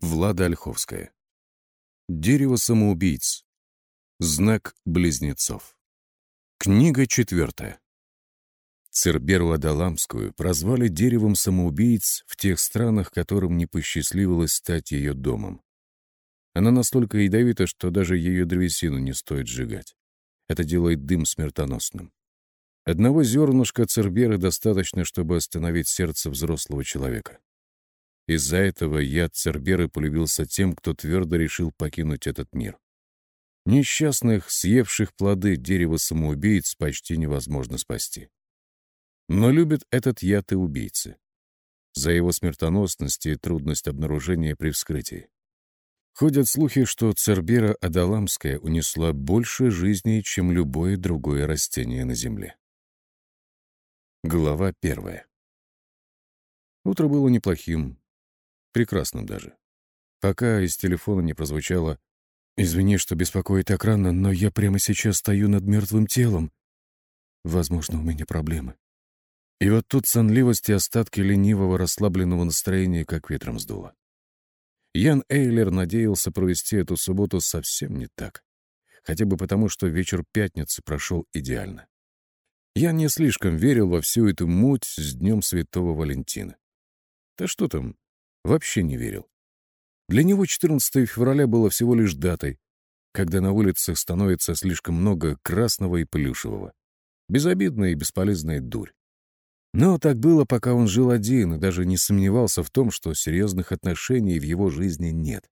Влада Ольховская. Дерево самоубийц. Знак близнецов. Книга четвертая. Церберу Адаламскую прозвали деревом самоубийц в тех странах, которым не посчастливилось стать ее домом. Она настолько ядовита, что даже ее древесину не стоит сжигать. Это делает дым смертоносным. Одного зернышка церберы достаточно, чтобы остановить сердце взрослого человека. Из-за этого яд Церберы полюбился тем, кто твердо решил покинуть этот мир. Несчастных, съевших плоды дерева самоубийц почти невозможно спасти. Но любят этот яд и убийцы. За его смертоносность и трудность обнаружения при вскрытии. Ходят слухи, что Цербера Адаламская унесла больше жизней, чем любое другое растение на Земле. Глава первая. Утро было неплохим, Прекрасным даже. Пока из телефона не прозвучало «Извини, что беспокоит так рано, но я прямо сейчас стою над мертвым телом. Возможно, у меня проблемы». И вот тут сонливость и остатки ленивого расслабленного настроения как ветром сдуло. Ян Эйлер надеялся провести эту субботу совсем не так. Хотя бы потому, что вечер пятницы прошел идеально. Я не слишком верил во всю эту муть с Днем Святого Валентина. Да что там, вообще не верил. Для него 14 февраля было всего лишь датой, когда на улицах становится слишком много красного и плюшевого. Безобидная и бесполезная дурь. Но так было, пока он жил один и даже не сомневался в том, что серьезных отношений в его жизни нет.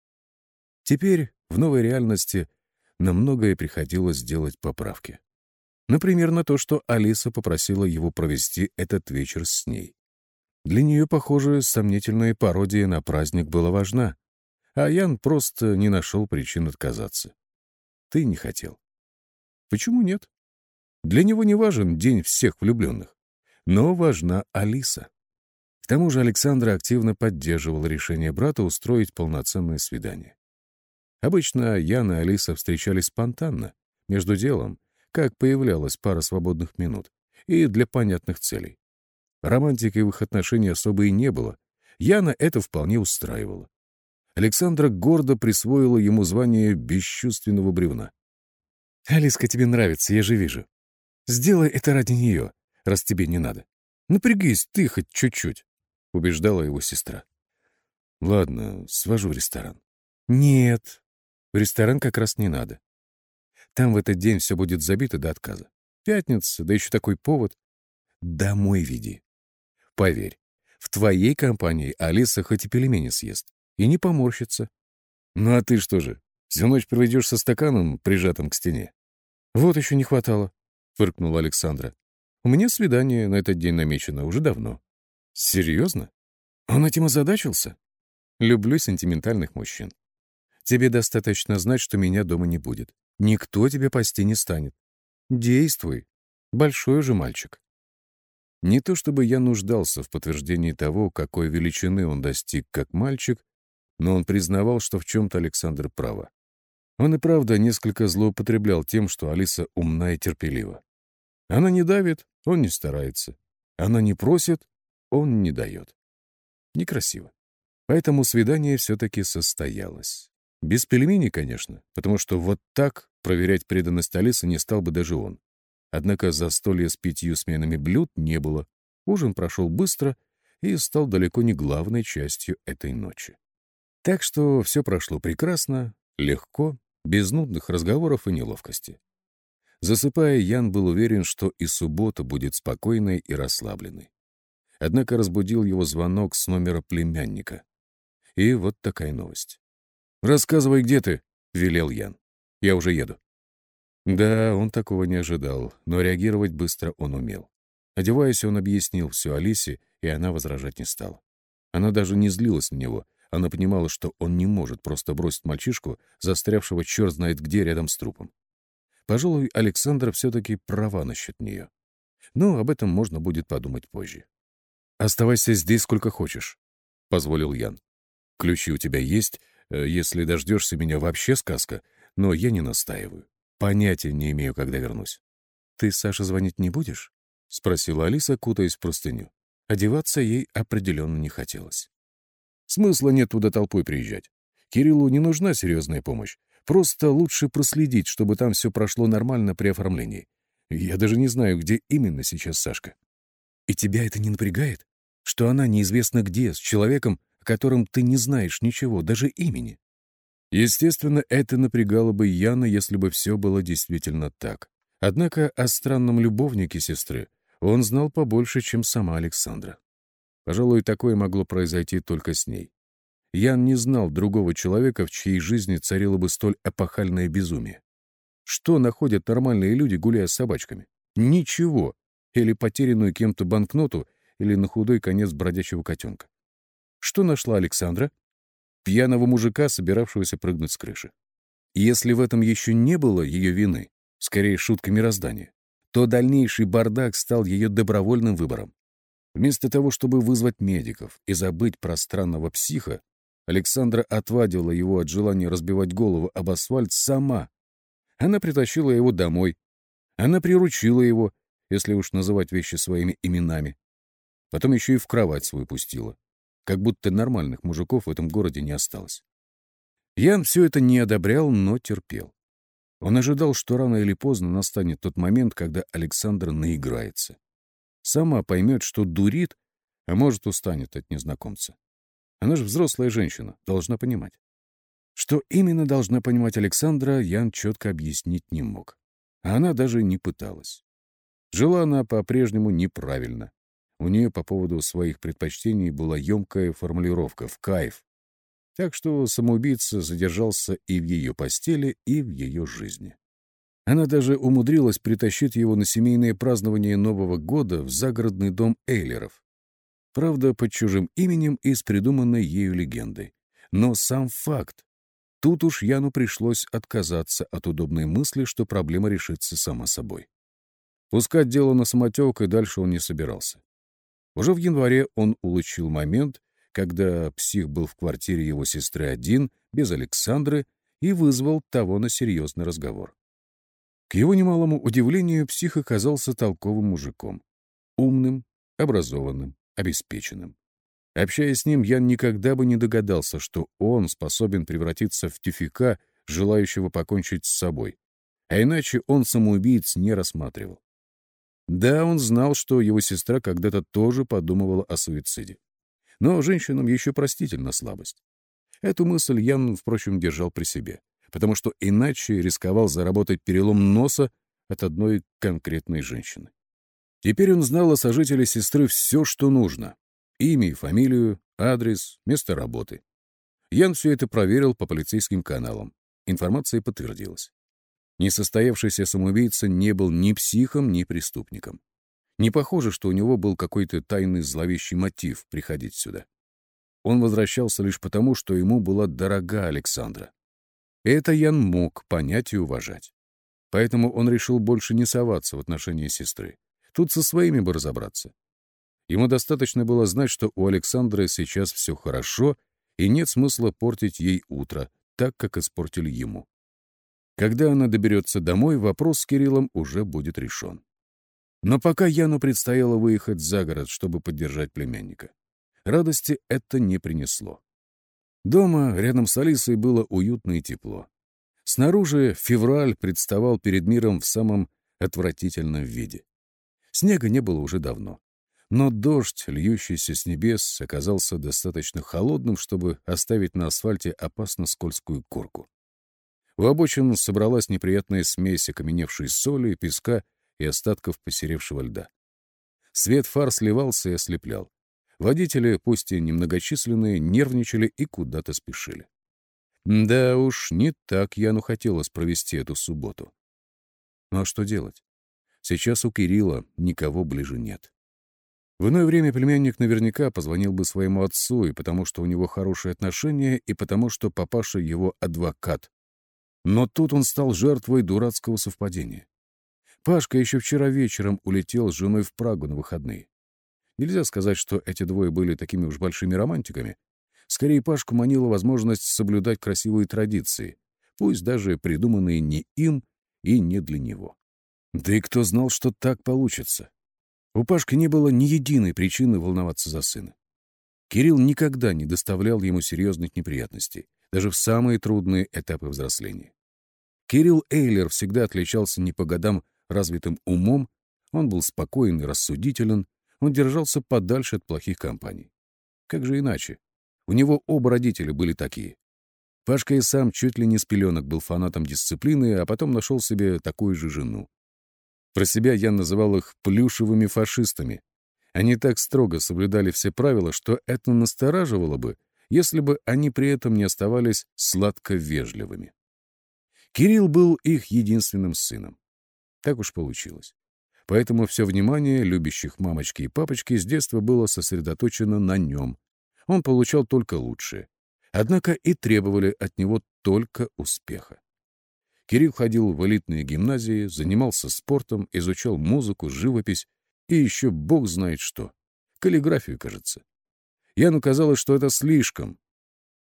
Теперь, в новой реальности, на многое приходилось сделать поправки. Например, на то, что Алиса попросила его провести этот вечер с ней. Для нее, похоже, сомнительная пародия на праздник была важна, а Ян просто не нашел причин отказаться. Ты не хотел. Почему нет? Для него не важен день всех влюбленных, но важна Алиса. К тому же Александра активно поддерживала решение брата устроить полноценное свидание. Обычно Ян и Алиса встречались спонтанно, между делом, как появлялась пара свободных минут, и для понятных целей. Романтики в их отношении особо и не было. Яна это вполне устраивало. Александра гордо присвоила ему звание бесчувственного бревна. «Алиска тебе нравится, я же вижу. Сделай это ради нее, раз тебе не надо. Напрягись ты хоть чуть-чуть», — убеждала его сестра. «Ладно, свожу в ресторан». «Нет, в ресторан как раз не надо. Там в этот день все будет забито до отказа. Пятница, да еще такой повод. Домой веди. Поверь, в твоей компании Алиса хоть и пельмени съест, и не поморщится. Ну а ты что же, всю ночь проведешь со стаканом, прижатым к стене? Вот еще не хватало, — фыркнула Александра. У меня свидание на этот день намечено уже давно. Серьезно? Он этим озадачился? Люблю сентиментальных мужчин. Тебе достаточно знать, что меня дома не будет. Никто тебе пасти не станет. Действуй. Большой уже мальчик. Не то чтобы я нуждался в подтверждении того, какой величины он достиг как мальчик, но он признавал, что в чем-то Александр права. Он и правда несколько злоупотреблял тем, что Алиса умна и терпелива. Она не давит, он не старается. Она не просит, он не дает. Некрасиво. Поэтому свидание все-таки состоялось. Без пельменей, конечно, потому что вот так проверять преданность Алисы не стал бы даже он. Однако застолья с пятью сменами блюд не было. Ужин прошел быстро и стал далеко не главной частью этой ночи. Так что все прошло прекрасно, легко, без нудных разговоров и неловкости. Засыпая, Ян был уверен, что и суббота будет спокойной и расслабленной. Однако разбудил его звонок с номера племянника. И вот такая новость. «Рассказывай, где ты?» — велел Ян. «Я уже еду». Да, он такого не ожидал, но реагировать быстро он умел. Одеваясь, он объяснил все Алисе, и она возражать не стала. Она даже не злилась на него, она понимала, что он не может просто бросить мальчишку, застрявшего черт знает где рядом с трупом. Пожалуй, Александра все-таки права насчет нее. Но об этом можно будет подумать позже. «Оставайся здесь сколько хочешь», — позволил Ян. «Ключи у тебя есть, э, если дождешься меня вообще сказка, но я не настаиваю. Понятия не имею, когда вернусь. «Ты, Саша, звонить не будешь?» — спросила Алиса, кутаясь в простыню. Одеваться ей определенно не хотелось. «Смысла нет туда толпой приезжать. Кириллу не нужна серьезная помощь. Просто лучше проследить, чтобы там все прошло нормально при оформлении. Я даже не знаю, где именно сейчас Сашка. И тебя это не напрягает? Что она неизвестно где, с человеком, о котором ты не знаешь ничего, даже имени? Естественно, это напрягало бы Яна, если бы все было действительно так. Однако о странном любовнике сестры он знал побольше, чем сама Александра. Пожалуй, такое могло произойти только с ней. Ян не знал другого человека, в чьей жизни царило бы столь эпохальное безумие. Что находят нормальные люди, гуляя с собачками? Ничего. Или потерянную кем-то банкноту, или на худой конец бродячего котенка. Что нашла Александра? Пьяного мужика, собиравшегося прыгнуть с крыши. Если в этом еще не было ее вины, скорее шутка мироздания, то дальнейший бардак стал ее добровольным выбором. Вместо того, чтобы вызвать медиков и забыть про странного психа, Александра отвадила его от желания разбивать голову об асфальт сама. Она притащила его домой. Она приручила его, если уж называть вещи своими именами. Потом еще и в кровать свою пустила. Как будто нормальных мужиков в этом городе не осталось. Ян все это не одобрял, но терпел. Он ожидал, что рано или поздно настанет тот момент, когда Александр наиграется. Сама поймет, что дурит, а может, устанет от незнакомца. Она же взрослая женщина, должна понимать. Что именно должна понимать Александра, Ян четко объяснить не мог. А она даже не пыталась. Жила она по-прежнему неправильно. У нее по поводу своих предпочтений была емкая формулировка «в кайф». Так что самоубийца задержался и в ее постели, и в ее жизни. Она даже умудрилась притащить его на семейное празднование Нового года в загородный дом Эйлеров, Правда, под чужим именем и с придуманной ею легендой. Но сам факт. Тут уж Яну пришлось отказаться от удобной мысли, что проблема решится сама собой. Пускать дело на самотек и дальше он не собирался. Уже в январе он улучил момент, когда псих был в квартире его сестры один, без Александры, и вызвал того на серьезный разговор. К его немалому удивлению, псих оказался толковым мужиком. Умным, образованным, обеспеченным. Общаясь с ним, я никогда бы не догадался, что он способен превратиться в тюфика, желающего покончить с собой. А иначе он самоубийц не рассматривал. Да, он знал, что его сестра когда-то тоже подумывала о суициде. Но женщинам еще простительна слабость. Эту мысль Ян, впрочем, держал при себе, потому что иначе рисковал заработать перелом носа от одной конкретной женщины. Теперь он знал о сожителе сестры все, что нужно. Имя и фамилию, адрес, место работы. Ян все это проверил по полицейским каналам. Информация подтвердилась. Несостоявшийся самоубийца не был ни психом, ни преступником. Не похоже, что у него был какой-то тайный зловещий мотив приходить сюда. Он возвращался лишь потому, что ему была дорога Александра. Это Ян мог понять и уважать. Поэтому он решил больше не соваться в отношении сестры. Тут со своими бы разобраться. Ему достаточно было знать, что у Александры сейчас все хорошо, и нет смысла портить ей утро, так, как испортили ему. Когда она доберется домой, вопрос с Кириллом уже будет решен. Но пока Яну предстояло выехать за город, чтобы поддержать племянника. Радости это не принесло. Дома, рядом с Алисой, было уютно и тепло. Снаружи февраль представал перед миром в самом отвратительном виде. Снега не было уже давно. Но дождь, льющийся с небес, оказался достаточно холодным, чтобы оставить на асфальте опасно скользкую корку. В обочин собралась неприятная смесь окаменевшей соли, песка и остатков посеревшего льда. Свет фар сливался и ослеплял. Водители, пусть и немногочисленные, нервничали и куда-то спешили. Да уж, не так Яну хотелось провести эту субботу. Ну а что делать? Сейчас у Кирилла никого ближе нет. В иное время племянник наверняка позвонил бы своему отцу, и потому что у него хорошие отношения, и потому что папаша его адвокат. Но тут он стал жертвой дурацкого совпадения. Пашка еще вчера вечером улетел с женой в Прагу на выходные. Нельзя сказать, что эти двое были такими уж большими романтиками. Скорее, Пашку манила возможность соблюдать красивые традиции, пусть даже придуманные не им и не для него. Да и кто знал, что так получится? У Пашки не было ни единой причины волноваться за сына. Кирилл никогда не доставлял ему серьезных неприятностей, даже в самые трудные этапы взросления. Кирилл Эйлер всегда отличался не по годам развитым умом, он был спокоен и рассудителен, он держался подальше от плохих компаний. Как же иначе? У него оба родителя были такие. Пашка и сам чуть ли не с пеленок был фанатом дисциплины, а потом нашел себе такую же жену. Про себя я называл их плюшевыми фашистами. Они так строго соблюдали все правила, что это настораживало бы, если бы они при этом не оставались сладко вежливыми. Кирилл был их единственным сыном. Так уж получилось. Поэтому все внимание любящих мамочки и папочки с детства было сосредоточено на нем. Он получал только лучшее. Однако и требовали от него только успеха. Кирилл ходил в элитные гимназии, занимался спортом, изучал музыку, живопись и еще бог знает что. Каллиграфию, кажется. Яну казалось, что это слишком.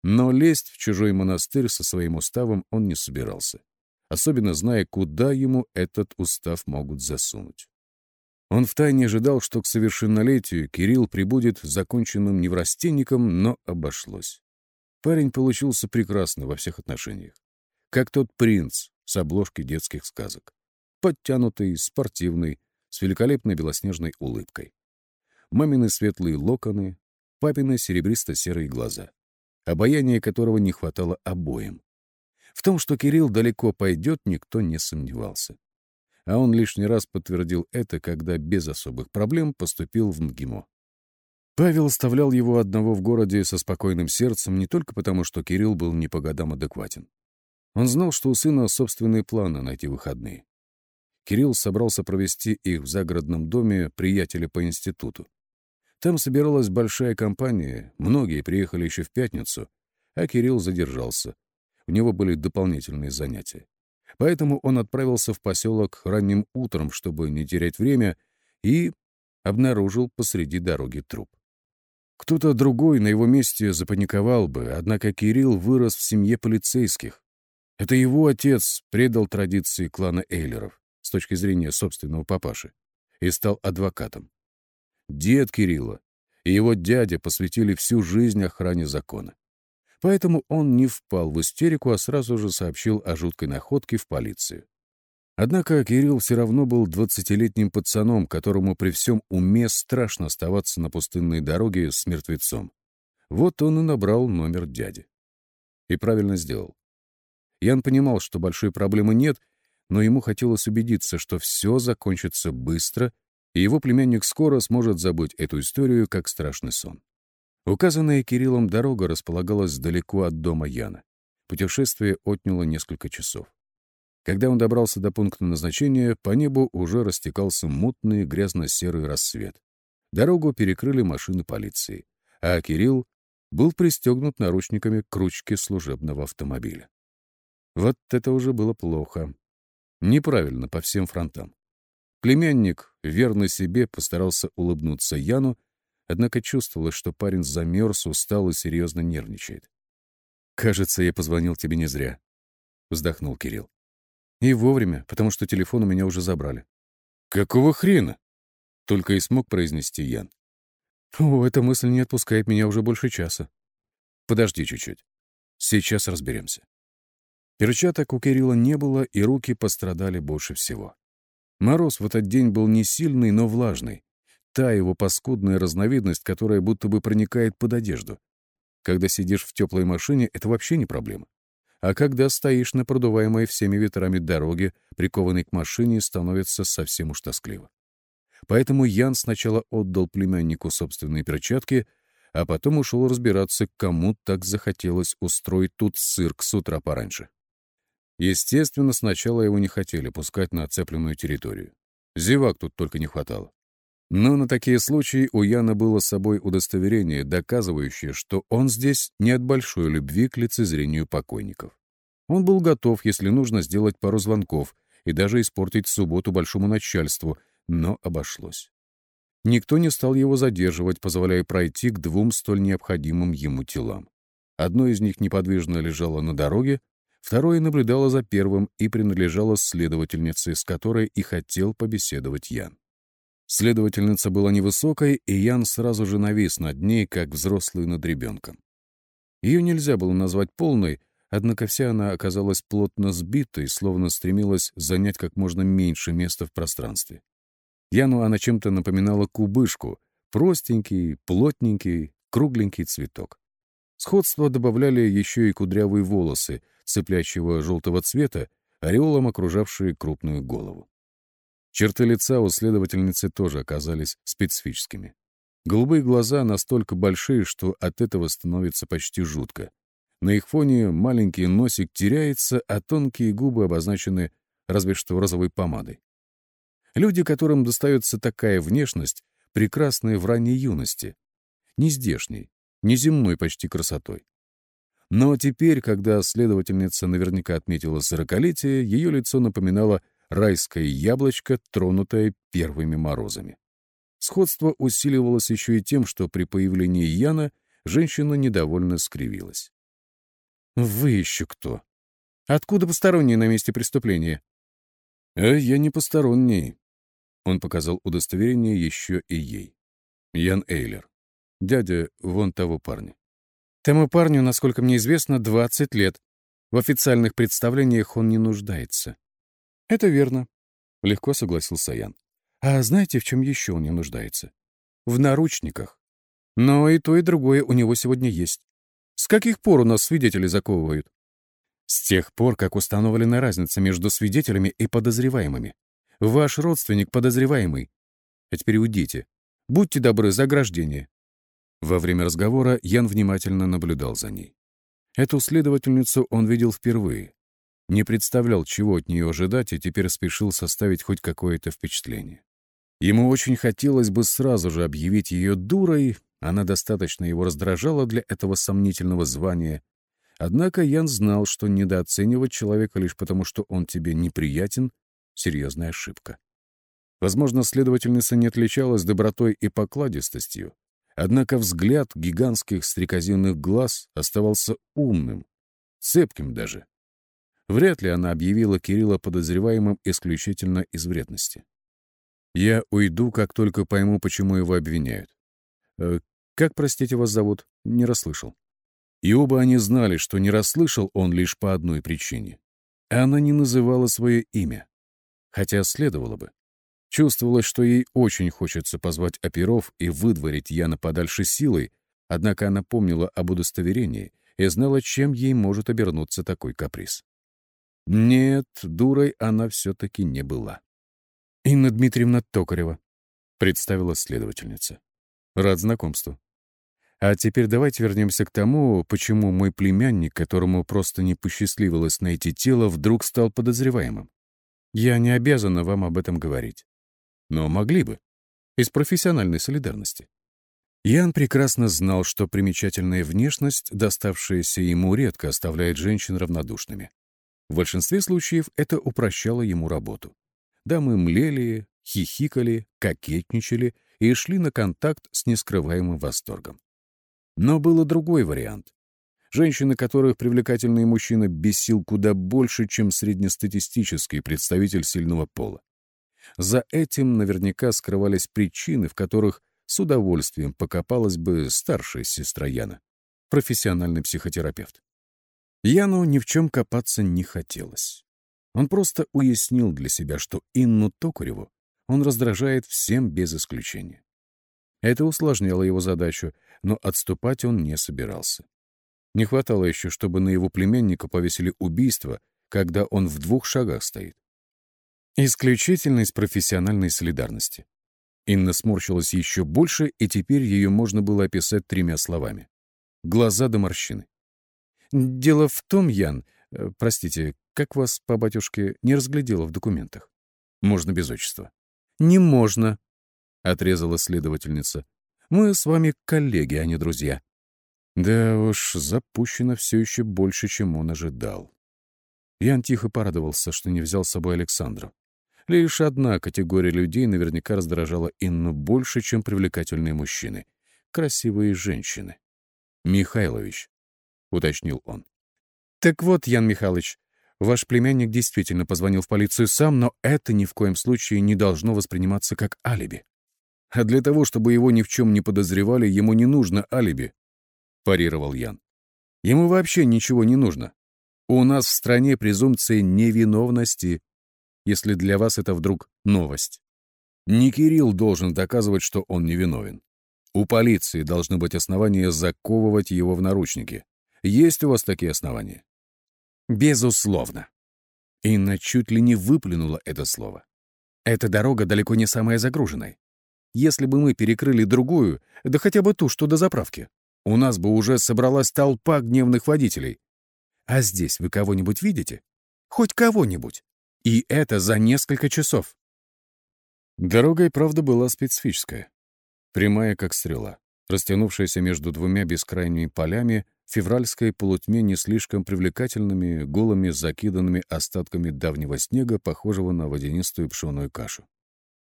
Но лезть в чужой монастырь со своим уставом он не собирался, особенно зная, куда ему этот устав могут засунуть. Он втайне ожидал, что к совершеннолетию Кирилл прибудет законченным неврастенником, но обошлось. Парень получился прекрасно во всех отношениях. Как тот принц с обложки детских сказок. Подтянутый, спортивный, с великолепной белоснежной улыбкой. Мамины светлые локоны, папины серебристо-серые глаза, обаяние которого не хватало обоим. В том, что Кирилл далеко пойдет, никто не сомневался а он лишний раз подтвердил это, когда без особых проблем поступил в МГИМО. Павел оставлял его одного в городе со спокойным сердцем не только потому, что Кирилл был не по годам адекватен. Он знал, что у сына собственные планы найти выходные. Кирилл собрался провести их в загородном доме приятеля по институту. Там собиралась большая компания, многие приехали еще в пятницу, а Кирилл задержался. У него были дополнительные занятия. Поэтому он отправился в поселок ранним утром, чтобы не терять время, и обнаружил посреди дороги труп. Кто-то другой на его месте запаниковал бы, однако Кирилл вырос в семье полицейских. Это его отец предал традиции клана Эйлеров с точки зрения собственного папаши и стал адвокатом. Дед Кирилла и его дядя посвятили всю жизнь охране закона. Поэтому он не впал в истерику, а сразу же сообщил о жуткой находке в полицию. Однако Кирилл все равно был двадцатилетним пацаном, которому при всем уме страшно оставаться на пустынной дороге с мертвецом. Вот он и набрал номер дяди. И правильно сделал. Ян понимал, что большой проблемы нет, но ему хотелось убедиться, что все закончится быстро, и его племянник скоро сможет забыть эту историю как страшный сон. Указанная Кириллом дорога располагалась далеко от дома Яна. Путешествие отняло несколько часов. Когда он добрался до пункта назначения, по небу уже растекался мутный грязно-серый рассвет. Дорогу перекрыли машины полиции, а Кирилл был пристегнут наручниками к ручке служебного автомобиля. Вот это уже было плохо. Неправильно по всем фронтам. Племянник, верный себе, постарался улыбнуться Яну, Однако чувствовалось, что парень замерз, устал и серьезно нервничает. «Кажется, я позвонил тебе не зря», — вздохнул Кирилл. «И вовремя, потому что телефон у меня уже забрали». «Какого хрена?» — только и смог произнести Ян. «О, эта мысль не отпускает меня уже больше часа». «Подожди чуть-чуть. Сейчас разберемся». Перчаток у Кирилла не было, и руки пострадали больше всего. Мороз в этот день был не сильный, но влажный, та его паскудная разновидность, которая будто бы проникает под одежду. Когда сидишь в теплой машине, это вообще не проблема. А когда стоишь на продуваемой всеми ветрами дороге, прикованной к машине, становится совсем уж тоскливо. Поэтому Ян сначала отдал племяннику собственные перчатки, а потом ушел разбираться, кому так захотелось устроить тут цирк с утра пораньше. Естественно, сначала его не хотели пускать на оцепленную территорию. Зевак тут только не хватало. Но на такие случаи у Яна было с собой удостоверение, доказывающее, что он здесь не от большой любви к лицезрению покойников. Он был готов, если нужно, сделать пару звонков и даже испортить субботу большому начальству, но обошлось. Никто не стал его задерживать, позволяя пройти к двум столь необходимым ему телам. Одно из них неподвижно лежало на дороге, второе наблюдало за первым и принадлежало следовательнице, с которой и хотел побеседовать Ян. Следовательница была невысокой, и Ян сразу же навис над ней, как взрослый над ребенком. Ее нельзя было назвать полной, однако вся она оказалась плотно сбитой, словно стремилась занять как можно меньше места в пространстве. Яну она чем-то напоминала кубышку, простенький, плотненький, кругленький цветок. Сходство добавляли еще и кудрявые волосы, цеплящего желтого цвета, ореолом окружавшие крупную голову. Черты лица у следовательницы тоже оказались специфическими. Голубые глаза настолько большие, что от этого становится почти жутко. На их фоне маленький носик теряется, а тонкие губы обозначены разве что розовой помадой. Люди, которым достается такая внешность, прекрасны в ранней юности, не здешней, не земной почти красотой. Но теперь, когда следовательница наверняка отметила сорокалетие, ее лицо напоминало райское яблочко, тронутое первыми морозами. Сходство усиливалось еще и тем, что при появлении Яна женщина недовольно скривилась. «Вы еще кто? Откуда посторонние на месте преступления?» «А я не посторонний», — он показал удостоверение еще и ей. Ян Эйлер, дядя вон того парня. Тому парню, насколько мне известно, 20 лет. В официальных представлениях он не нуждается. Это верно, легко согласился Ян. А знаете, в чем еще он не нуждается? В наручниках. Но и то, и другое у него сегодня есть. С каких пор у нас свидетели заковывают? С тех пор, как установлена разница между свидетелями и подозреваемыми. Ваш родственник подозреваемый. А теперь уйдите. Будьте добры за ограждение. Во время разговора Ян внимательно наблюдал за ней. Эту следовательницу он видел впервые. Не представлял, чего от нее ожидать, и теперь спешил составить хоть какое-то впечатление. Ему очень хотелось бы сразу же объявить ее дурой, она достаточно его раздражала для этого сомнительного звания. Однако Ян знал, что недооценивать человека лишь потому, что он тебе неприятен — серьезная ошибка. Возможно, следовательница не отличалась добротой и покладистостью, Однако взгляд гигантских стрекозинных глаз оставался умным, цепким даже. Вряд ли она объявила Кирилла подозреваемым исключительно из вредности. «Я уйду, как только пойму, почему его обвиняют». «Э, «Как, простите, вас зовут?» «Не расслышал». И оба они знали, что не расслышал он лишь по одной причине. Она не называла свое имя, хотя следовало бы. Чувствовалось, что ей очень хочется позвать оперов и выдворить Яна подальше силой, однако она помнила об удостоверении и знала, чем ей может обернуться такой каприз. Нет, дурой она все-таки не была. «Инна Дмитриевна Токарева», — представила следовательница. «Рад знакомству. А теперь давайте вернемся к тому, почему мой племянник, которому просто не посчастливилось найти тело, вдруг стал подозреваемым. Я не обязана вам об этом говорить. Но могли бы. Из профессиональной солидарности. Ян прекрасно знал, что примечательная внешность, доставшаяся ему, редко оставляет женщин равнодушными. В большинстве случаев это упрощало ему работу. Дамы млели, хихикали, кокетничали и шли на контакт с нескрываемым восторгом. Но был и другой вариант. Женщины, которых привлекательный мужчина бесил куда больше, чем среднестатистический представитель сильного пола. За этим наверняка скрывались причины, в которых с удовольствием покопалась бы старшая сестра Яна, профессиональный психотерапевт. Яну ни в чем копаться не хотелось. Он просто уяснил для себя, что Инну Токареву он раздражает всем без исключения. Это усложняло его задачу, но отступать он не собирался. Не хватало еще, чтобы на его племянника повесили убийство, когда он в двух шагах стоит. Исключительно из профессиональной солидарности. Инна сморщилась еще больше, и теперь ее можно было описать тремя словами. Глаза до морщины. «Дело в том, Ян, э, простите, как вас по батюшке не разглядела в документах? Можно без отчества». «Не можно», — отрезала следовательница. «Мы с вами коллеги, а не друзья». Да уж, запущено все еще больше, чем он ожидал. Ян тихо порадовался, что не взял с собой Александру. Лишь одна категория людей наверняка раздражала Инну больше, чем привлекательные мужчины — красивые женщины. «Михайлович», — уточнил он. «Так вот, Ян Михайлович, ваш племянник действительно позвонил в полицию сам, но это ни в коем случае не должно восприниматься как алиби. А для того, чтобы его ни в чем не подозревали, ему не нужно алиби, — парировал Ян. Ему вообще ничего не нужно. У нас в стране презумпция невиновности, если для вас это вдруг новость. Не Кирилл должен доказывать, что он невиновен. У полиции должны быть основания заковывать его в наручники. Есть у вас такие основания? Безусловно. Инна чуть ли не выплюнула это слово. Эта дорога далеко не самая загруженная. Если бы мы перекрыли другую, да хотя бы ту, что до заправки, у нас бы уже собралась толпа гневных водителей. А здесь вы кого-нибудь видите? Хоть кого-нибудь. И это за несколько часов. Дорога и правда была специфическая. Прямая, как стрела. Растянувшаяся между двумя бескрайними полями, февральской полутьме не слишком привлекательными, голыми, закиданными остатками давнего снега, похожего на водянистую пшеную кашу.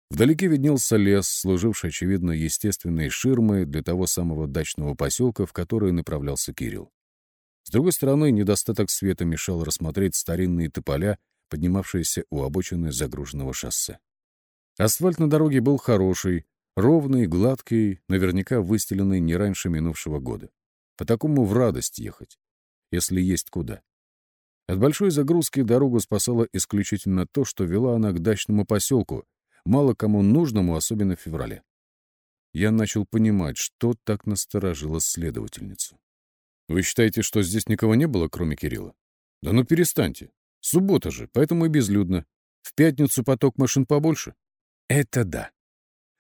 Вдалеке виднелся лес, служивший, очевидно, естественной ширмой для того самого дачного поселка, в который направлялся Кирилл. С другой стороны, недостаток света мешал рассмотреть старинные тополя, поднимавшиеся у обочины загруженного шоссе. Асфальт на дороге был хороший, ровный, гладкий, наверняка выстеленный не раньше минувшего года. По такому в радость ехать, если есть куда. От большой загрузки дорогу спасало исключительно то, что вела она к дачному поселку, мало кому нужному, особенно в феврале. Я начал понимать, что так насторожило следовательницу. «Вы считаете, что здесь никого не было, кроме Кирилла?» «Да ну перестаньте. Суббота же, поэтому и безлюдно. В пятницу поток машин побольше». «Это да.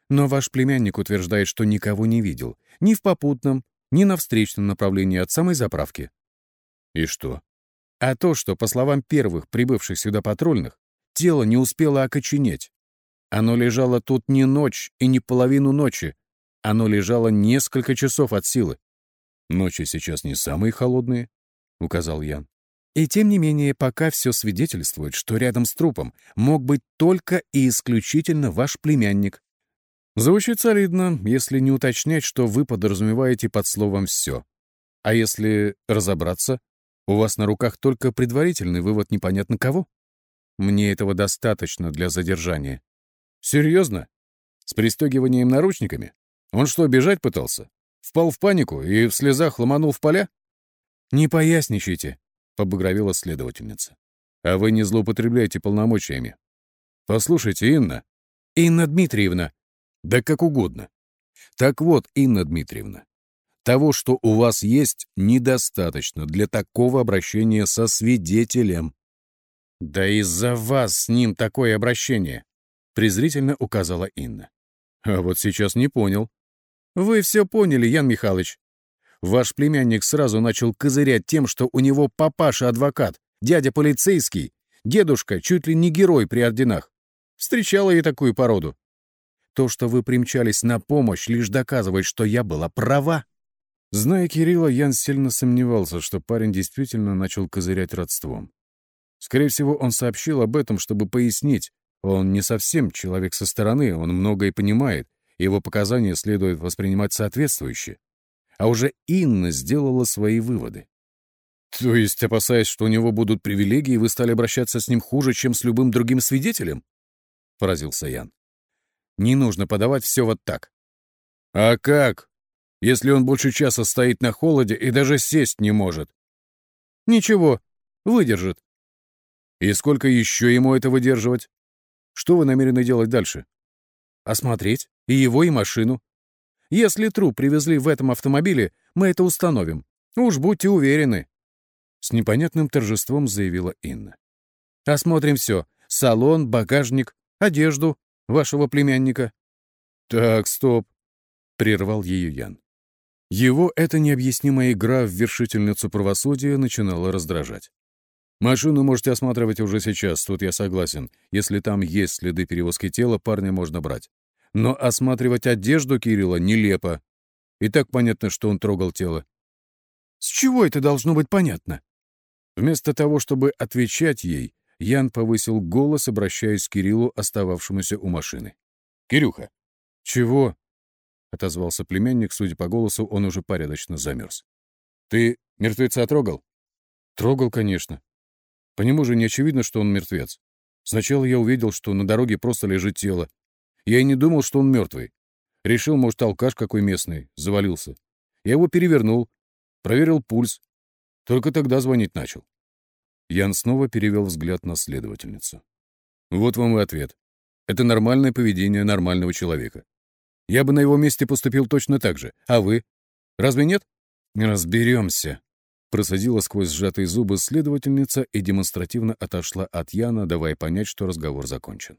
Но ваш племянник утверждает, что никого не видел. Ни в попутном, ни на встречном направлении от самой заправки». «И что?» «А то, что, по словам первых прибывших сюда патрульных, тело не успело окоченеть. Оно лежало тут не ночь и не половину ночи. Оно лежало несколько часов от силы. «Ночи сейчас не самые холодные», — указал Ян. И тем не менее, пока все свидетельствует, что рядом с трупом мог быть только и исключительно ваш племянник. Звучит солидно, если не уточнять, что вы подразумеваете под словом «все». А если разобраться, у вас на руках только предварительный вывод непонятно кого? Мне этого достаточно для задержания. Серьезно? С пристегиванием наручниками? Он что, бежать пытался? Впал в панику и в слезах ломанул в поля? Не поясничайте, побагровела следовательница. А вы не злоупотребляете полномочиями. Послушайте, Инна. Инна Дмитриевна. Да как угодно. Так вот, Инна Дмитриевна, того, что у вас есть, недостаточно для такого обращения со свидетелем. Да из-за вас с ним такое обращение презрительно указала Инна. А вот сейчас не понял. Вы все поняли, Ян Михайлович. Ваш племянник сразу начал козырять тем, что у него папаша-адвокат, дядя полицейский, дедушка чуть ли не герой при орденах. Встречала я такую породу. То, что вы примчались на помощь, лишь доказывает, что я была права. Зная Кирилла, Ян сильно сомневался, что парень действительно начал козырять родством. Скорее всего, он сообщил об этом, чтобы пояснить, он не совсем человек со стороны, он многое понимает, его показания следует воспринимать соответствующе. А уже Инна сделала свои выводы. То есть, опасаясь, что у него будут привилегии, вы стали обращаться с ним хуже, чем с любым другим свидетелем? Поразился Ян. Не нужно подавать все вот так. А как? Если он больше часа стоит на холоде и даже сесть не может? Ничего, выдержит. И сколько еще ему это выдерживать? Что вы намерены делать дальше? Осмотреть и его, и машину. Если труп привезли в этом автомобиле, мы это установим. Уж будьте уверены. С непонятным торжеством заявила Инна. Осмотрим все. Салон, багажник, одежду вашего племянника. Так, стоп. Прервал ее Ян. Его эта необъяснимая игра в вершительницу правосудия начинала раздражать. Машину можете осматривать уже сейчас, тут я согласен. Если там есть следы перевозки тела, парня можно брать. Но осматривать одежду Кирилла нелепо. И так понятно, что он трогал тело. С чего это должно быть понятно? Вместо того, чтобы отвечать ей, Ян повысил голос, обращаясь к Кириллу, остававшемуся у машины. «Кирюха!» «Чего?» — отозвался племянник, судя по голосу, он уже порядочно замерз. «Ты мертвеца трогал?» «Трогал, конечно. По нему же не очевидно, что он мертвец. Сначала я увидел, что на дороге просто лежит тело. Я и не думал, что он мертвый. Решил, может, алкаш какой местный, завалился. Я его перевернул, проверил пульс. Только тогда звонить начал. Ян снова перевел взгляд на следовательницу. Вот вам и ответ. Это нормальное поведение нормального человека. Я бы на его месте поступил точно так же. А вы? Разве нет? Разберемся. Процедила сквозь сжатые зубы следовательница и демонстративно отошла от Яна, давая понять, что разговор закончен.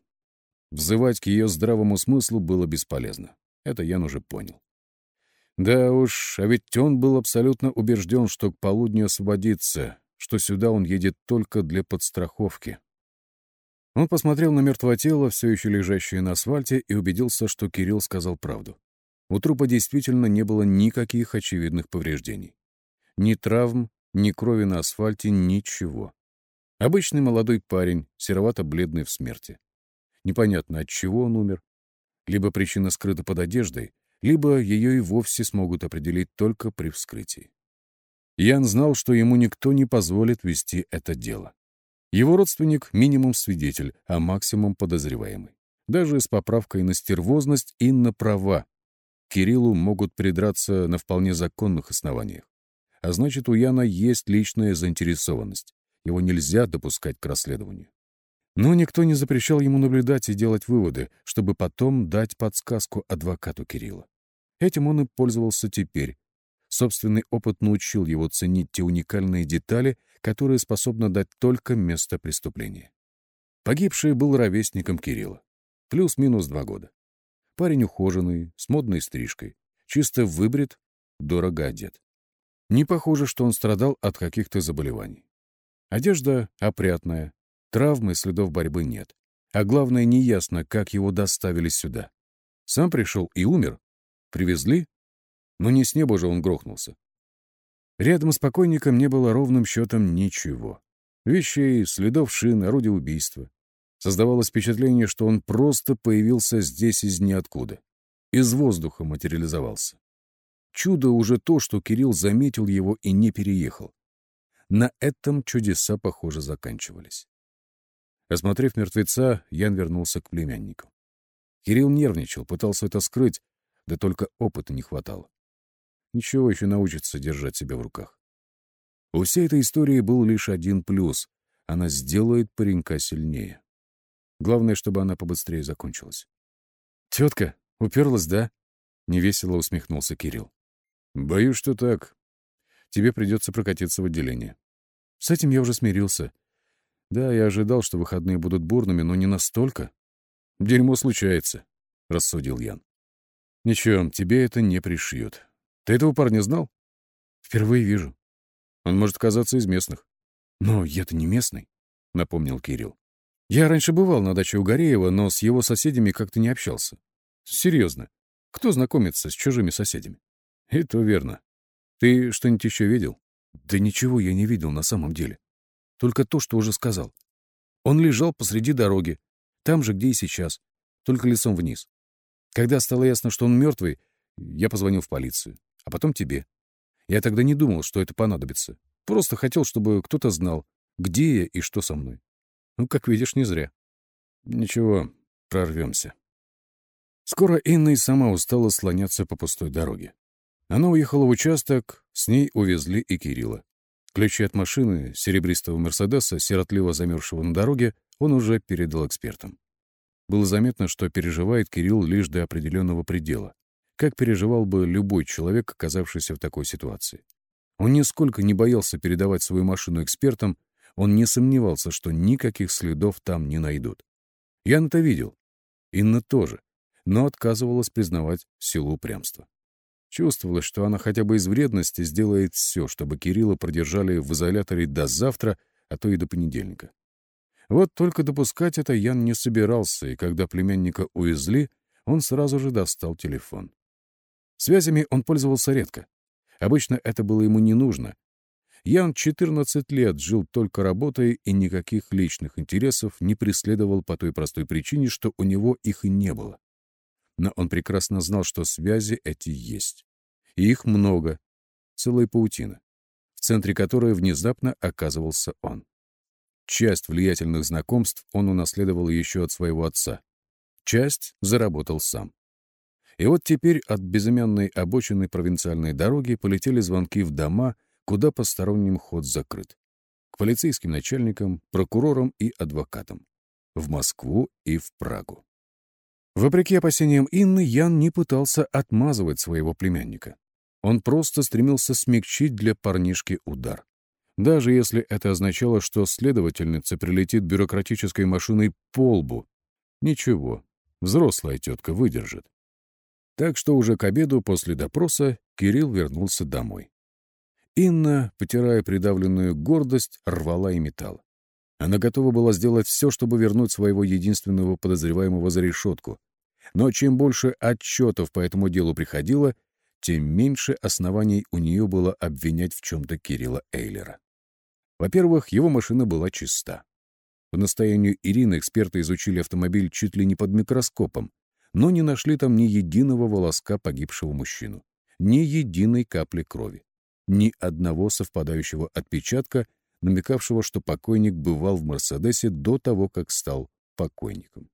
Взывать к ее здравому смыслу было бесполезно. Это Ян уже понял. Да уж, а ведь он был абсолютно убежден, что к полудню освободится, что сюда он едет только для подстраховки. Он посмотрел на мертвое тело, все еще лежащее на асфальте, и убедился, что Кирилл сказал правду. У трупа действительно не было никаких очевидных повреждений. Ни травм, ни крови на асфальте, ничего. Обычный молодой парень, серовато-бледный в смерти. Непонятно, от чего он умер. Либо причина скрыта под одеждой, либо ее и вовсе смогут определить только при вскрытии. Ян знал, что ему никто не позволит вести это дело. Его родственник — минимум свидетель, а максимум подозреваемый. Даже с поправкой на стервозность и на права. Кириллу могут придраться на вполне законных основаниях. А значит, у Яна есть личная заинтересованность. Его нельзя допускать к расследованию. Но никто не запрещал ему наблюдать и делать выводы, чтобы потом дать подсказку адвокату Кирилла. Этим он и пользовался теперь. Собственный опыт научил его ценить те уникальные детали, которые способно дать только место преступления. Погибший был ровесником Кирилла. Плюс-минус два года. Парень ухоженный, с модной стрижкой, чисто выбрит, дорого одет. Не похоже, что он страдал от каких-то заболеваний. Одежда опрятная, травмы, следов борьбы нет. А главное, неясно, как его доставили сюда. Сам пришел и умер. Привезли? Но не с неба же он грохнулся. Рядом с покойником не было ровным счетом ничего. Вещей, следов шин, орудия убийства. Создавалось впечатление, что он просто появился здесь из ниоткуда. Из воздуха материализовался. Чудо уже то, что Кирилл заметил его и не переехал. На этом чудеса, похоже, заканчивались. Осмотрев мертвеца, Ян вернулся к племяннику. Кирилл нервничал, пытался это скрыть, да только опыта не хватало. Ничего еще научится держать себя в руках. У всей этой истории был лишь один плюс — она сделает паренька сильнее. Главное, чтобы она побыстрее закончилась. «Тетка, уперлась, да?» — невесело усмехнулся Кирилл. «Боюсь, что так. Тебе придется прокатиться в отделение». С этим я уже смирился. Да, я ожидал, что выходные будут бурными, но не настолько. «Дерьмо случается», — рассудил Ян. «Ничего, тебе это не пришьют. Ты этого парня знал? Впервые вижу. Он может казаться из местных. Но я-то не местный, напомнил Кирилл. Я раньше бывал на даче у Гореева, но с его соседями как-то не общался. Серьезно. Кто знакомится с чужими соседями? И то верно. Ты что-нибудь еще видел? Да ничего я не видел на самом деле. Только то, что уже сказал. Он лежал посреди дороги, там же, где и сейчас, только лицом вниз. Когда стало ясно, что он мертвый, я позвонил в полицию а потом тебе. Я тогда не думал, что это понадобится. Просто хотел, чтобы кто-то знал, где я и что со мной. Ну, как видишь, не зря. Ничего, прорвемся. Скоро Инна и сама устала слоняться по пустой дороге. Она уехала в участок, с ней увезли и Кирилла. Ключи от машины, серебристого Мерседеса, сиротливо замерзшего на дороге, он уже передал экспертам. Было заметно, что переживает Кирилл лишь до определенного предела как переживал бы любой человек, оказавшийся в такой ситуации. Он нисколько не боялся передавать свою машину экспертам, он не сомневался, что никаких следов там не найдут. Ян это видел. Инна тоже, но отказывалась признавать силу упрямства. Чувствовалось, что она хотя бы из вредности сделает все, чтобы Кирилла продержали в изоляторе до завтра, а то и до понедельника. Вот только допускать это Ян не собирался, и когда племянника увезли, он сразу же достал телефон. Связями он пользовался редко. Обычно это было ему не нужно. Ян 14 лет жил только работой и никаких личных интересов не преследовал по той простой причине, что у него их и не было. Но он прекрасно знал, что связи эти есть. И их много. Целая паутина, в центре которой внезапно оказывался он. Часть влиятельных знакомств он унаследовал еще от своего отца. Часть заработал сам. И вот теперь от безымянной обочины провинциальной дороги полетели звонки в дома, куда посторонним ход закрыт. К полицейским начальникам, прокурорам и адвокатам. В Москву и в Прагу. Вопреки опасениям Инны, Ян не пытался отмазывать своего племянника. Он просто стремился смягчить для парнишки удар. Даже если это означало, что следовательница прилетит бюрократической машиной по лбу. Ничего, взрослая тетка выдержит. Так что уже к обеду после допроса Кирилл вернулся домой. Инна, потирая придавленную гордость, рвала и металла. Она готова была сделать все, чтобы вернуть своего единственного подозреваемого за решетку. Но чем больше отчетов по этому делу приходило, тем меньше оснований у нее было обвинять в чем-то Кирилла Эйлера. Во-первых, его машина была чиста. По настоянию Ирины эксперты изучили автомобиль чуть ли не под микроскопом, но не нашли там ни единого волоска погибшего мужчину, ни единой капли крови, ни одного совпадающего отпечатка, намекавшего, что покойник бывал в «Мерседесе» до того, как стал покойником.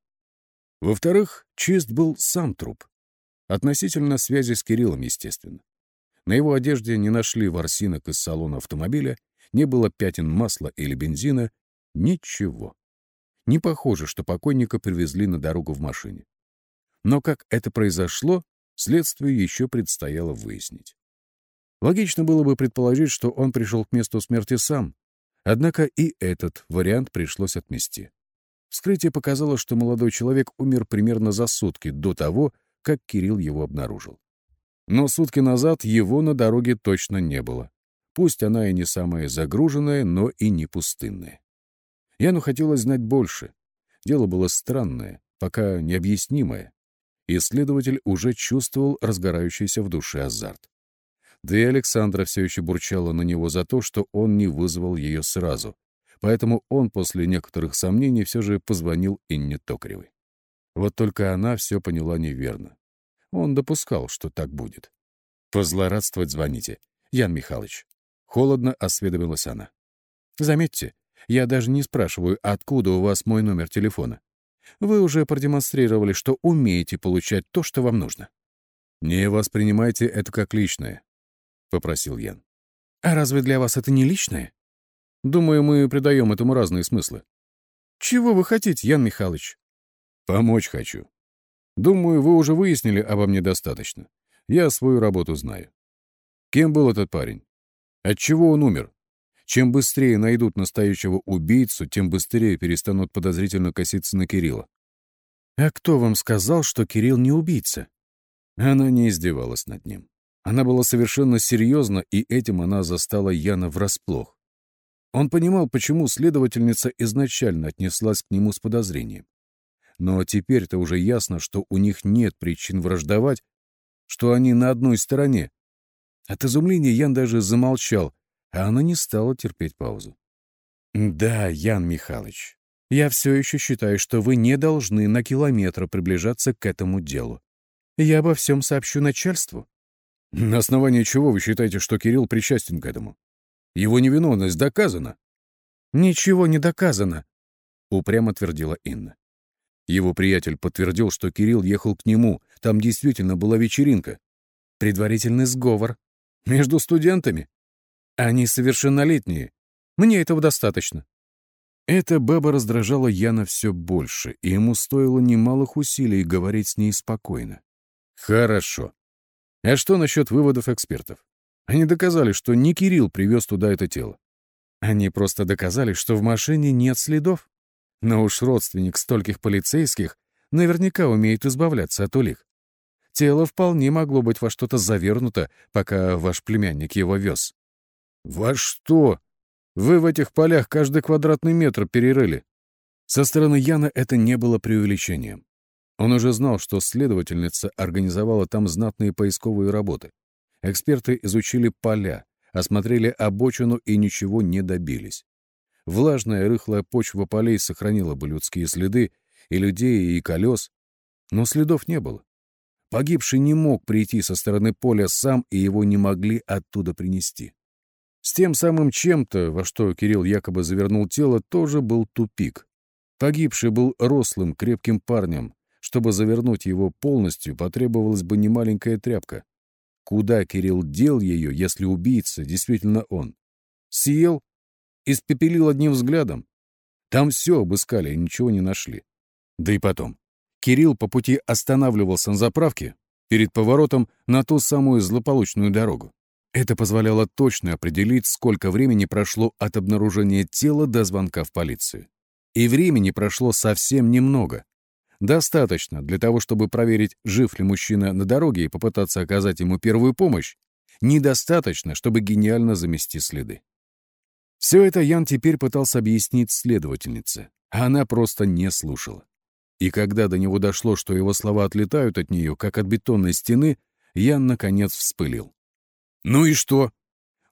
Во-вторых, чист был сам труп. Относительно связи с Кириллом, естественно. На его одежде не нашли ворсинок из салона автомобиля, не было пятен масла или бензина, ничего. Не похоже, что покойника привезли на дорогу в машине. Но как это произошло, следствию еще предстояло выяснить. Логично было бы предположить, что он пришел к месту смерти сам, однако и этот вариант пришлось отмести. Вскрытие показало, что молодой человек умер примерно за сутки до того, как Кирилл его обнаружил. Но сутки назад его на дороге точно не было. Пусть она и не самая загруженная, но и не пустынная. Яну хотелось знать больше. Дело было странное, пока необъяснимое. Исследователь уже чувствовал разгорающийся в душе азарт. Да и Александра все еще бурчала на него за то, что он не вызвал ее сразу. Поэтому он после некоторых сомнений все же позвонил Инне Токаревой. Вот только она все поняла неверно. Он допускал, что так будет. «Позлорадствовать звоните, Ян Михайлович». Холодно осведомилась она. «Заметьте, я даже не спрашиваю, откуда у вас мой номер телефона. Вы уже продемонстрировали, что умеете получать то, что вам нужно». «Не воспринимайте это как личное», — попросил Ян. «А разве для вас это не личное?» «Думаю, мы придаем этому разные смыслы». «Чего вы хотите, Ян Михайлович?» «Помочь хочу. Думаю, вы уже выяснили обо мне достаточно. Я свою работу знаю. Кем был этот парень? Отчего он умер? Чем быстрее найдут настоящего убийцу, тем быстрее перестанут подозрительно коситься на Кирилла. «А кто вам сказал, что Кирилл не убийца?» Она не издевалась над ним. Она была совершенно серьезна, и этим она застала Яна врасплох. Он понимал, почему следовательница изначально отнеслась к нему с подозрением. Но теперь-то уже ясно, что у них нет причин враждовать, что они на одной стороне, от изумления Ян даже замолчал, а она не стала терпеть паузу. «Да, Ян Михайлович, я все еще считаю, что вы не должны на километр приближаться к этому делу. Я обо всем сообщу начальству». «На основании чего вы считаете, что Кирилл причастен к этому? Его невиновность доказана?» «Ничего не доказано», — упрямо твердила Инна. Его приятель подтвердил, что Кирилл ехал к нему. Там действительно была вечеринка. Предварительный сговор. Между студентами? Они совершеннолетние. Мне этого достаточно. Эта баба раздражала Яна все больше, и ему стоило немалых усилий говорить с ней спокойно. Хорошо. А что насчет выводов экспертов? Они доказали, что не Кирилл привез туда это тело. Они просто доказали, что в машине нет следов. Но уж родственник стольких полицейских наверняка умеет избавляться от улик. Тело вполне могло быть во что-то завернуто, пока ваш племянник его вез. «Во что? Вы в этих полях каждый квадратный метр перерыли». Со стороны Яна это не было преувеличением. Он уже знал, что следовательница организовала там знатные поисковые работы. Эксперты изучили поля, осмотрели обочину и ничего не добились. Влажная рыхлая почва полей сохранила бы людские следы и людей, и колес, но следов не было. Погибший не мог прийти со стороны поля сам, и его не могли оттуда принести. С тем самым чем-то, во что Кирилл якобы завернул тело, тоже был тупик. Погибший был рослым, крепким парнем, Чтобы завернуть его полностью, потребовалась бы немаленькая тряпка. Куда Кирилл дел ее, если убийца действительно он? Съел? Испепелил одним взглядом? Там все обыскали и ничего не нашли. Да и потом. Кирилл по пути останавливался на заправке перед поворотом на ту самую злополучную дорогу. Это позволяло точно определить, сколько времени прошло от обнаружения тела до звонка в полицию. И времени прошло совсем немного. Достаточно для того, чтобы проверить, жив ли мужчина на дороге и попытаться оказать ему первую помощь. Недостаточно, чтобы гениально замести следы. Все это Ян теперь пытался объяснить следовательнице, а она просто не слушала. И когда до него дошло, что его слова отлетают от нее, как от бетонной стены, Ян, наконец, вспылил. «Ну и что?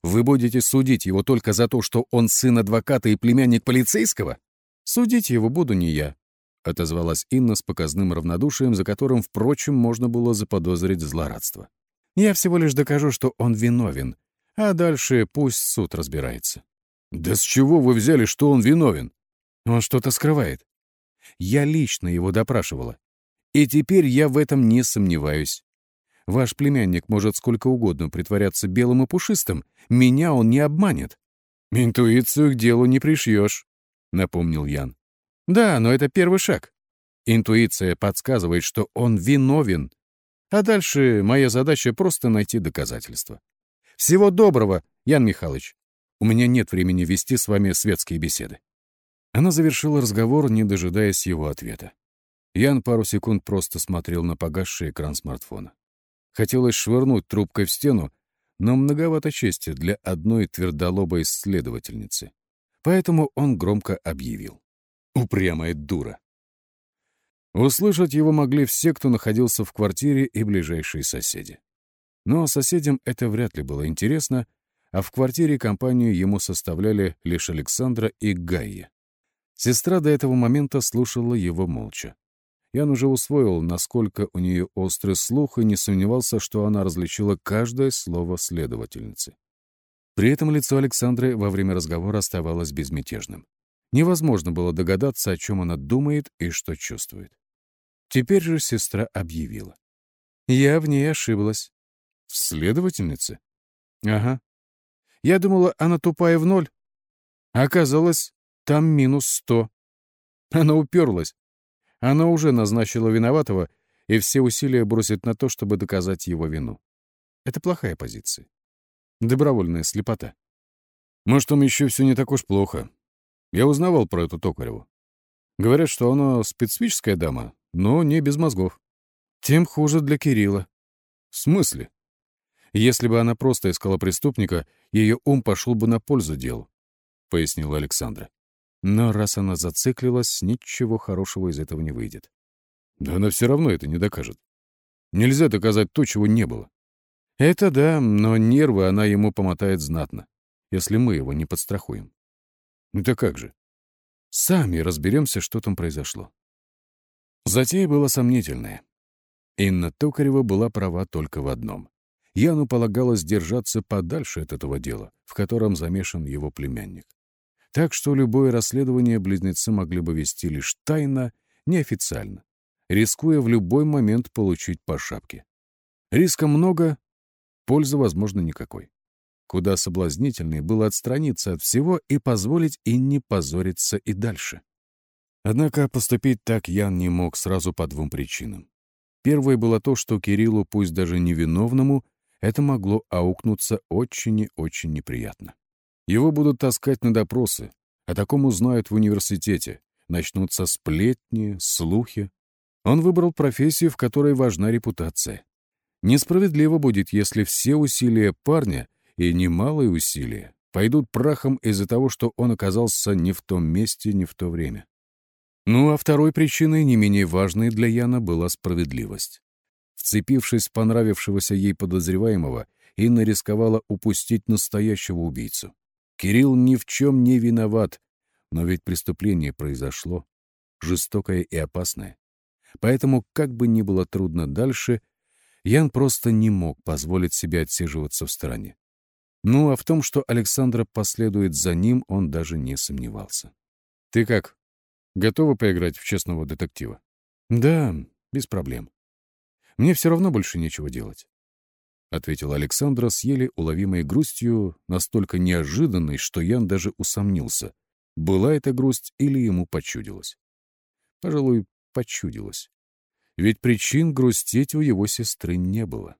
Вы будете судить его только за то, что он сын адвоката и племянник полицейского? Судить его буду не я», — отозвалась Инна с показным равнодушием, за которым, впрочем, можно было заподозрить злорадство. «Я всего лишь докажу, что он виновен, а дальше пусть суд разбирается». «Да с чего вы взяли, что он виновен?» «Он что-то скрывает. Я лично его допрашивала. И теперь я в этом не сомневаюсь. Ваш племянник может сколько угодно притворяться белым и пушистым. Меня он не обманет. «Интуицию к делу не пришьешь», — напомнил Ян. «Да, но это первый шаг. Интуиция подсказывает, что он виновен. А дальше моя задача просто найти доказательства. Всего доброго, Ян Михайлович. У меня нет времени вести с вами светские беседы». Она завершила разговор, не дожидаясь его ответа. Ян пару секунд просто смотрел на погасший экран смартфона. Хотелось швырнуть трубкой в стену, но многовато чести для одной твердолобой исследовательницы. Поэтому он громко объявил. Упрямая дура. Услышать его могли все, кто находился в квартире и ближайшие соседи. Но соседям это вряд ли было интересно, а в квартире компанию ему составляли лишь Александра и Гайя. Сестра до этого момента слушала его молча. Ян уже усвоил, насколько у нее острый слух, и не сомневался, что она различила каждое слово следовательницы. При этом лицо Александры во время разговора оставалось безмятежным. Невозможно было догадаться, о чем она думает и что чувствует. Теперь же сестра объявила. Я в ней ошиблась. В следовательнице? Ага. Я думала, она тупая в ноль. Оказалось, там минус сто. Она уперлась. Она уже назначила виноватого, и все усилия бросит на то, чтобы доказать его вину. Это плохая позиция. Добровольная слепота. Может, там еще все не так уж плохо. Я узнавал про эту Токареву. Говорят, что она специфическая дама, но не без мозгов. Тем хуже для Кирилла. В смысле? Если бы она просто искала преступника, ее ум пошел бы на пользу делу, — пояснила Александра. Но раз она зациклилась, ничего хорошего из этого не выйдет. Да она все равно это не докажет. Нельзя доказать то, чего не было. Это да, но нервы она ему помотает знатно, если мы его не подстрахуем. Да как же? Сами разберемся, что там произошло. Затея была сомнительная. Инна Токарева была права только в одном. Яну полагалось держаться подальше от этого дела, в котором замешан его племянник. Так что любое расследование близнецы могли бы вести лишь тайно, неофициально, рискуя в любой момент получить по шапке. Риска много, пользы, возможно, никакой. Куда соблазнительнее было отстраниться от всего и позволить Инне позориться и дальше. Однако поступить так Ян не мог сразу по двум причинам. Первое было то, что Кириллу, пусть даже невиновному, это могло аукнуться очень и очень неприятно. Его будут таскать на допросы. О таком узнают в университете. Начнутся сплетни, слухи. Он выбрал профессию, в которой важна репутация. Несправедливо будет, если все усилия парня, и немалые усилия, пойдут прахом из-за того, что он оказался не в том месте, не в то время. Ну а второй причиной, не менее важной для Яна, была справедливость. Вцепившись в понравившегося ей подозреваемого, Инна рисковала упустить настоящего убийцу. Кирилл ни в чем не виноват, но ведь преступление произошло, жестокое и опасное. Поэтому, как бы ни было трудно дальше, Ян просто не мог позволить себе отсиживаться в стороне. Ну а в том, что Александра последует за ним, он даже не сомневался. «Ты как, готова поиграть в честного детектива?» «Да, без проблем. Мне все равно больше нечего делать. — ответила Александра с еле уловимой грустью, настолько неожиданной, что Ян даже усомнился, была это грусть или ему почудилась. Пожалуй, почудилась. Ведь причин грустить у его сестры не было.